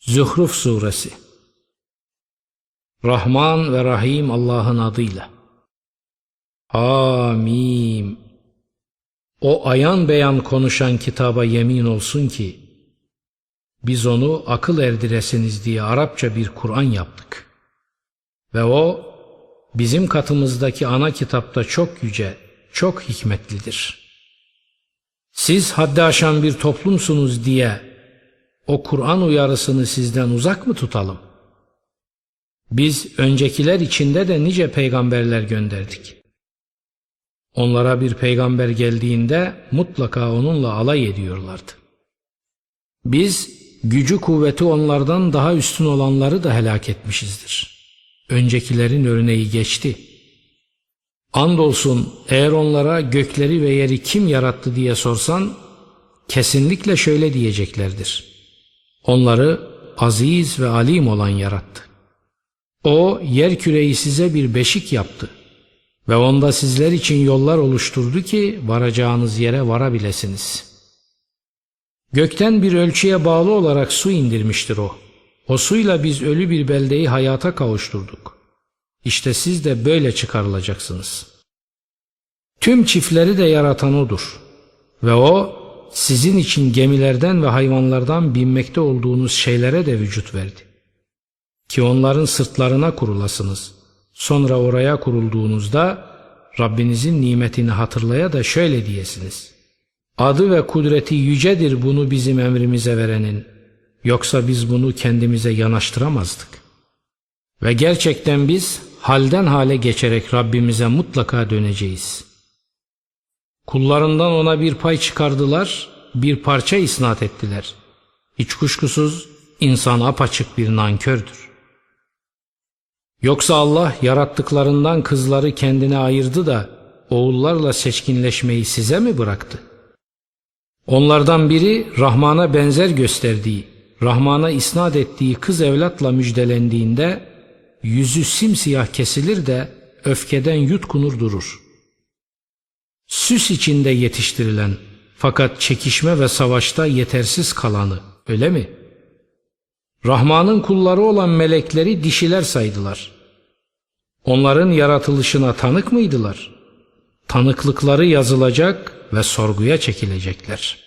Zuhruf Suresi Rahman ve Rahim Allah'ın adıyla. Hamim. O ayan beyan konuşan kitaba yemin olsun ki, biz onu akıl erdiresiniz diye Arapça bir Kur'an yaptık. Ve o, bizim katımızdaki ana kitapta çok yüce, çok hikmetlidir. Siz haddi aşan bir toplumsunuz diye o Kur'an uyarısını sizden uzak mı tutalım? Biz öncekiler içinde de nice peygamberler gönderdik. Onlara bir peygamber geldiğinde mutlaka onunla alay ediyorlardı. Biz gücü kuvveti onlardan daha üstün olanları da helak etmişizdir. Öncekilerin örneği geçti. Andolsun eğer onlara gökleri ve yeri kim yarattı diye sorsan kesinlikle şöyle diyeceklerdir. Onları aziz ve alim olan yarattı. O yer küreyi size bir beşik yaptı ve onda sizler için yollar oluşturdu ki varacağınız yere varabilesiniz. Gökten bir ölçüye bağlı olarak su indirmiştir o. O suyla biz ölü bir beldeyi hayata kavuşturduk. İşte siz de böyle çıkarılacaksınız. Tüm çiftleri de yaratan odur. Ve o sizin için gemilerden ve hayvanlardan binmekte olduğunuz şeylere de vücut verdi. Ki onların sırtlarına kurulasınız. Sonra oraya kurulduğunuzda Rabbinizin nimetini hatırlaya da şöyle diyesiniz. Adı ve kudreti yücedir bunu bizim emrimize verenin. Yoksa biz bunu kendimize yanaştıramazdık. Ve gerçekten biz halden hale geçerek Rabbimize mutlaka döneceğiz.'' Kullarından ona bir pay çıkardılar, bir parça isnat ettiler. Hiç kuşkusuz insan apaçık bir nankördür. Yoksa Allah yarattıklarından kızları kendine ayırdı da oğullarla seçkinleşmeyi size mi bıraktı? Onlardan biri Rahman'a benzer gösterdiği, Rahman'a isnat ettiği kız evlatla müjdelendiğinde yüzü simsiyah kesilir de öfkeden yutkunur durur.'' Süs içinde yetiştirilen fakat çekişme ve savaşta yetersiz kalanı öyle mi? Rahman'ın kulları olan melekleri dişiler saydılar. Onların yaratılışına tanık mıydılar? Tanıklıkları yazılacak ve sorguya çekilecekler.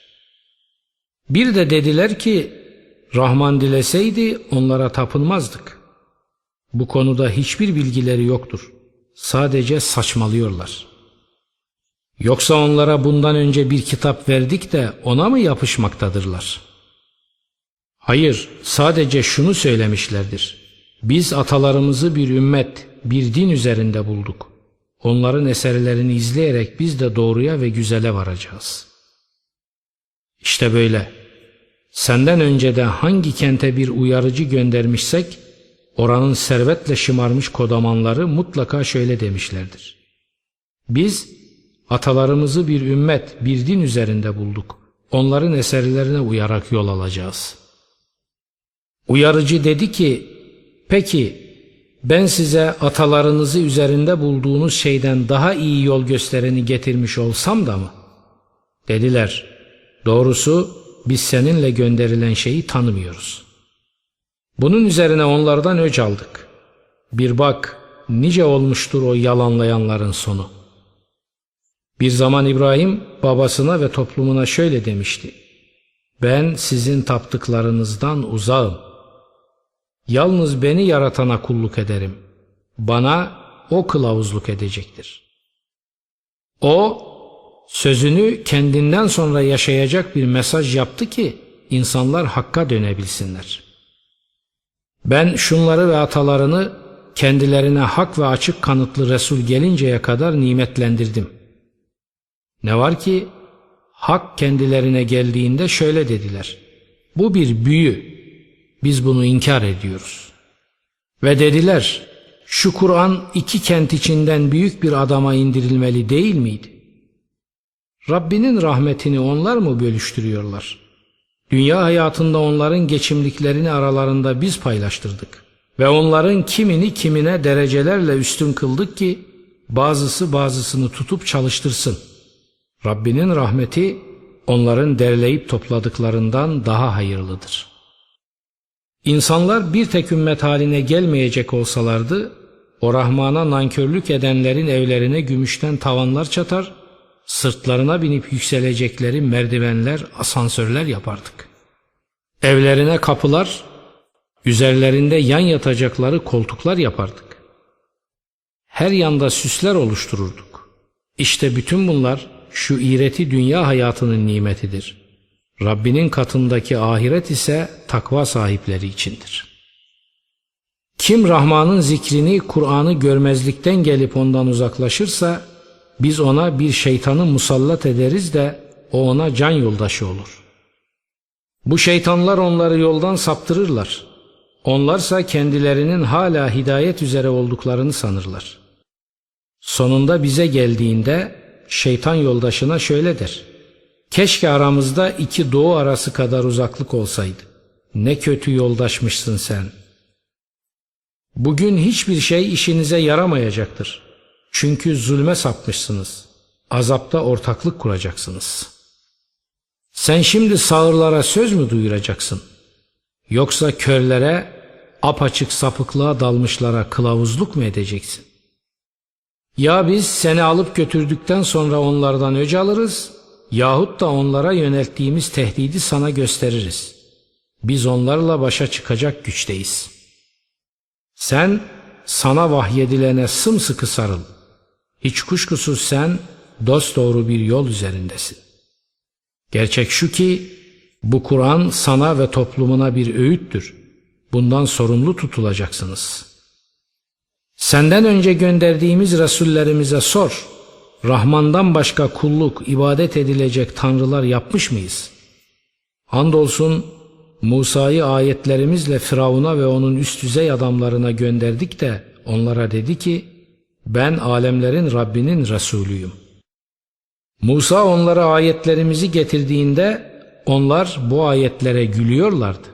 Bir de dediler ki Rahman dileseydi onlara tapınmazdık. Bu konuda hiçbir bilgileri yoktur. Sadece saçmalıyorlar.'' Yoksa onlara bundan önce bir kitap verdik de ona mı yapışmaktadırlar? Hayır, sadece şunu söylemişlerdir. Biz atalarımızı bir ümmet, bir din üzerinde bulduk. Onların eserlerini izleyerek biz de doğruya ve güzele varacağız. İşte böyle. Senden önce de hangi kente bir uyarıcı göndermişsek, oranın servetle şımarmış kodamanları mutlaka şöyle demişlerdir. Biz Atalarımızı bir ümmet, bir din üzerinde bulduk. Onların eserlerine uyarak yol alacağız. Uyarıcı dedi ki, peki ben size atalarınızı üzerinde bulduğunuz şeyden daha iyi yol göstereni getirmiş olsam da mı? Dediler, doğrusu biz seninle gönderilen şeyi tanımıyoruz. Bunun üzerine onlardan öc aldık. Bir bak nice olmuştur o yalanlayanların sonu.'' Bir zaman İbrahim babasına ve toplumuna şöyle demişti. Ben sizin taptıklarınızdan uzağım. Yalnız beni yaratana kulluk ederim. Bana o kılavuzluk edecektir. O sözünü kendinden sonra yaşayacak bir mesaj yaptı ki insanlar hakka dönebilsinler. Ben şunları ve atalarını kendilerine hak ve açık kanıtlı Resul gelinceye kadar nimetlendirdim.'' Ne var ki hak kendilerine geldiğinde şöyle dediler. Bu bir büyü. Biz bunu inkar ediyoruz. Ve dediler şu Kur'an iki kent içinden büyük bir adama indirilmeli değil miydi? Rabbinin rahmetini onlar mı bölüştürüyorlar? Dünya hayatında onların geçimliklerini aralarında biz paylaştırdık. Ve onların kimini kimine derecelerle üstün kıldık ki bazısı bazısını tutup çalıştırsın.'' Rabbinin rahmeti onların derleyip topladıklarından daha hayırlıdır. İnsanlar bir tek ümmet haline gelmeyecek olsalardı, o Rahman'a nankörlük edenlerin evlerine gümüşten tavanlar çatar, sırtlarına binip yükselecekleri merdivenler, asansörler yapardık. Evlerine kapılar, üzerlerinde yan yatacakları koltuklar yapardık. Her yanda süsler oluştururduk. İşte bütün bunlar şu iğreti dünya hayatının nimetidir. Rabbinin katındaki ahiret ise takva sahipleri içindir. Kim Rahman'ın zikrini, Kur'an'ı görmezlikten gelip ondan uzaklaşırsa, biz ona bir şeytanı musallat ederiz de o ona can yoldaşı olur. Bu şeytanlar onları yoldan saptırırlar. Onlarsa kendilerinin hala hidayet üzere olduklarını sanırlar. Sonunda bize geldiğinde şeytan yoldaşına şöyle der. Keşke aramızda iki doğu arası kadar uzaklık olsaydı. Ne kötü yoldaşmışsın sen. Bugün hiçbir şey işinize yaramayacaktır. Çünkü zulme sapmışsınız. Azapta ortaklık kuracaksınız. Sen şimdi sağırlara söz mü duyuracaksın? Yoksa körlere, apaçık sapıklığa dalmışlara kılavuzluk mu edeceksin? Ya biz seni alıp götürdükten sonra onlardan öc alırız yahut da onlara yönelttiğimiz tehdidi sana gösteririz. Biz onlarla başa çıkacak güçteyiz. Sen sana vahyedilene sımsıkı sarıl. Hiç kuşkusuz sen dosdoğru bir yol üzerindesin. Gerçek şu ki bu Kur'an sana ve toplumuna bir öğüttür. Bundan sorumlu tutulacaksınız. Senden önce gönderdiğimiz Resullerimize sor. Rahman'dan başka kulluk, ibadet edilecek tanrılar yapmış mıyız? Andolsun Musa'yı ayetlerimizle Firavun'a ve onun üst düzey adamlarına gönderdik de onlara dedi ki ben alemlerin Rabbinin Resulüyüm. Musa onlara ayetlerimizi getirdiğinde onlar bu ayetlere gülüyorlardı.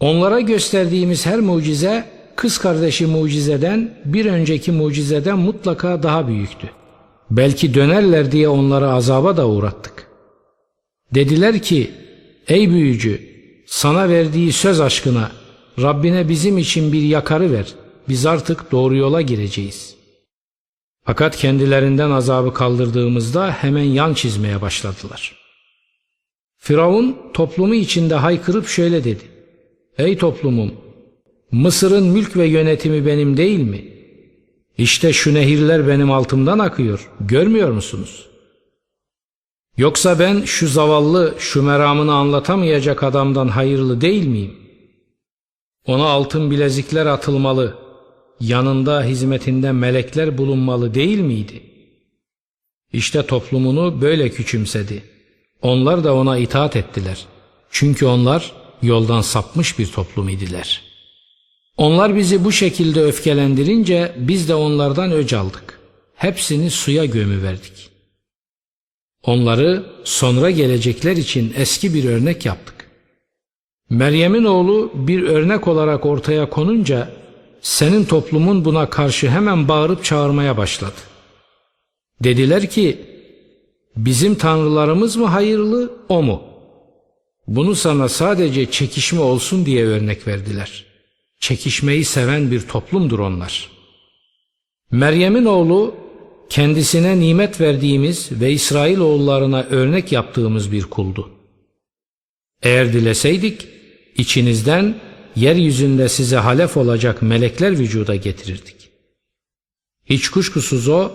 Onlara gösterdiğimiz her mucize kız kardeşi mucizeden bir önceki mucizeden mutlaka daha büyüktü. Belki dönerler diye onları azaba da uğrattık. Dediler ki ey büyücü sana verdiği söz aşkına Rabbine bizim için bir yakarı ver. Biz artık doğru yola gireceğiz. Fakat kendilerinden azabı kaldırdığımızda hemen yan çizmeye başladılar. Firavun toplumu içinde haykırıp şöyle dedi. Ey toplumum Mısır'ın mülk ve yönetimi benim değil mi? İşte şu nehirler benim altımdan akıyor. Görmüyor musunuz? Yoksa ben şu zavallı, şu meramını anlatamayacak adamdan hayırlı değil miyim? Ona altın bilezikler atılmalı, yanında hizmetinde melekler bulunmalı değil miydi? İşte toplumunu böyle küçümsedi. Onlar da ona itaat ettiler. Çünkü onlar yoldan sapmış bir toplum idiler.'' Onlar bizi bu şekilde öfkelendirince biz de onlardan öc aldık. Hepsini suya gömüverdik. Onları sonra gelecekler için eski bir örnek yaptık. Meryem'in oğlu bir örnek olarak ortaya konunca senin toplumun buna karşı hemen bağırıp çağırmaya başladı. Dediler ki bizim tanrılarımız mı hayırlı o mu? Bunu sana sadece çekişme olsun diye örnek verdiler.'' Çekişmeyi seven bir toplumdur onlar. Meryem'in oğlu kendisine nimet verdiğimiz ve İsrail oğullarına örnek yaptığımız bir kuldu. Eğer dileseydik içinizden yeryüzünde size halef olacak melekler vücuda getirirdik. Hiç kuşkusuz o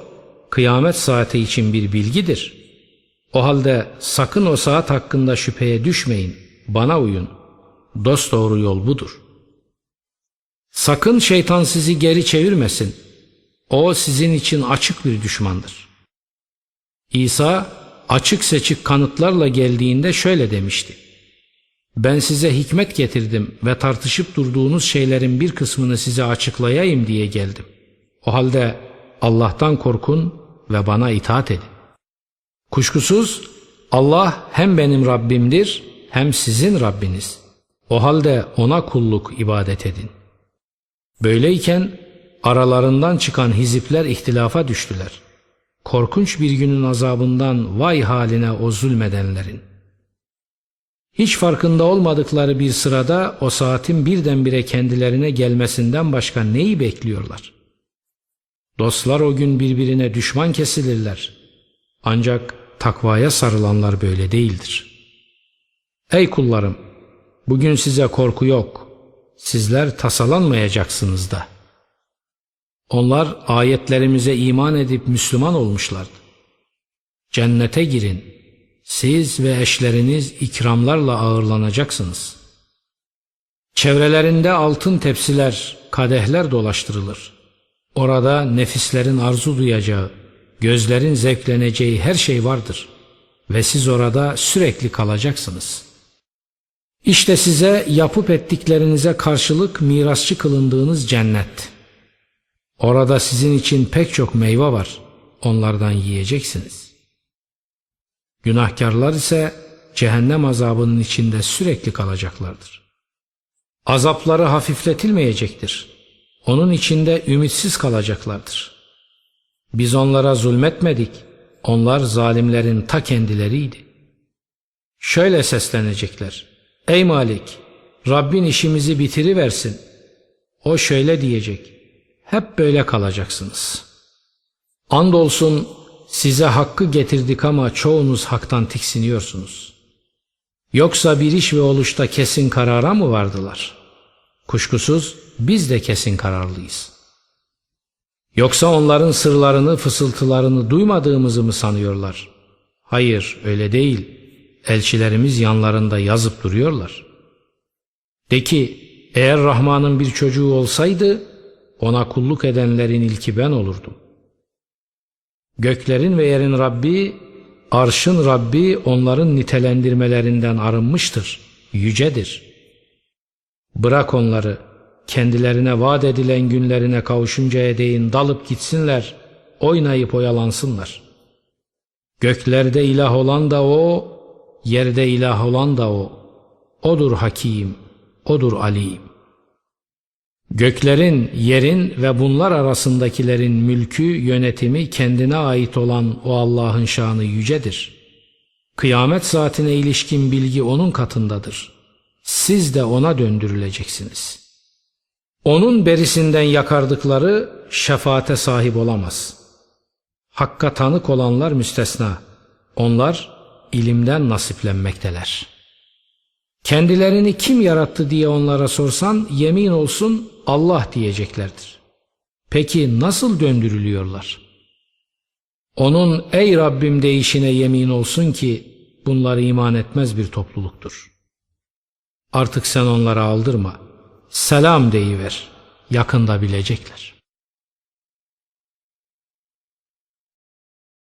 kıyamet saati için bir bilgidir. O halde sakın o saat hakkında şüpheye düşmeyin, bana uyun. Dost doğru yol budur.'' Sakın şeytan sizi geri çevirmesin. O sizin için açık bir düşmandır. İsa açık seçik kanıtlarla geldiğinde şöyle demişti. Ben size hikmet getirdim ve tartışıp durduğunuz şeylerin bir kısmını size açıklayayım diye geldim. O halde Allah'tan korkun ve bana itaat edin. Kuşkusuz Allah hem benim Rabbimdir hem sizin Rabbiniz. O halde ona kulluk ibadet edin. Böyleyken aralarından çıkan hizipler ihtilafa düştüler. Korkunç bir günün azabından vay haline o zulmedenlerin. Hiç farkında olmadıkları bir sırada o saatin birdenbire kendilerine gelmesinden başka neyi bekliyorlar? Dostlar o gün birbirine düşman kesilirler. Ancak takvaya sarılanlar böyle değildir. Ey kullarım! Bugün size korku yok. Sizler tasalanmayacaksınız da. Onlar ayetlerimize iman edip Müslüman olmuşlardı. Cennete girin. Siz ve eşleriniz ikramlarla ağırlanacaksınız. Çevrelerinde altın tepsiler, kadehler dolaştırılır. Orada nefislerin arzu duyacağı, gözlerin zevkleneceği her şey vardır. Ve siz orada sürekli kalacaksınız. İşte size yapıp ettiklerinize karşılık mirasçı kılındığınız cennet. Orada sizin için pek çok meyve var. Onlardan yiyeceksiniz. Günahkarlar ise cehennem azabının içinde sürekli kalacaklardır. Azapları hafifletilmeyecektir. Onun içinde ümitsiz kalacaklardır. Biz onlara zulmetmedik. Onlar zalimlerin ta kendileriydi. Şöyle seslenecekler. Ey Malik! Rabbin işimizi bitiriversin. O şöyle diyecek. Hep böyle kalacaksınız. Andolsun size hakkı getirdik ama çoğunuz haktan tiksiniyorsunuz. Yoksa bir iş ve oluşta kesin karara mı vardılar? Kuşkusuz biz de kesin kararlıyız. Yoksa onların sırlarını, fısıltılarını duymadığımızı mı sanıyorlar? Hayır, öyle değil. Elçilerimiz yanlarında yazıp duruyorlar. De ki, eğer Rahman'ın bir çocuğu olsaydı, ona kulluk edenlerin ilki ben olurdum. Göklerin ve yerin Rabbi, arşın Rabbi onların nitelendirmelerinden arınmıştır, yücedir. Bırak onları, kendilerine vaat edilen günlerine kavuşuncaya değin dalıp gitsinler, oynayıp oyalansınlar. Göklerde ilah olan da o, yerde ilah olan da o. Odur Hakim, odur Alim. Göklerin, yerin ve bunlar arasındakilerin mülkü, yönetimi kendine ait olan o Allah'ın şanı yücedir. Kıyamet saatine ilişkin bilgi onun katındadır. Siz de ona döndürüleceksiniz. Onun berisinden yakardıkları şefaate sahip olamaz. Hakka tanık olanlar müstesna. Onlar ilimden nasiplenmekteler. Kendilerini kim yarattı diye onlara sorsan yemin olsun Allah diyeceklerdir. Peki nasıl döndürülüyorlar? Onun ey Rabbim deyişine yemin olsun ki bunlar iman etmez bir topluluktur. Artık sen onlara aldırma. Selam deyiver. Yakında bilecekler.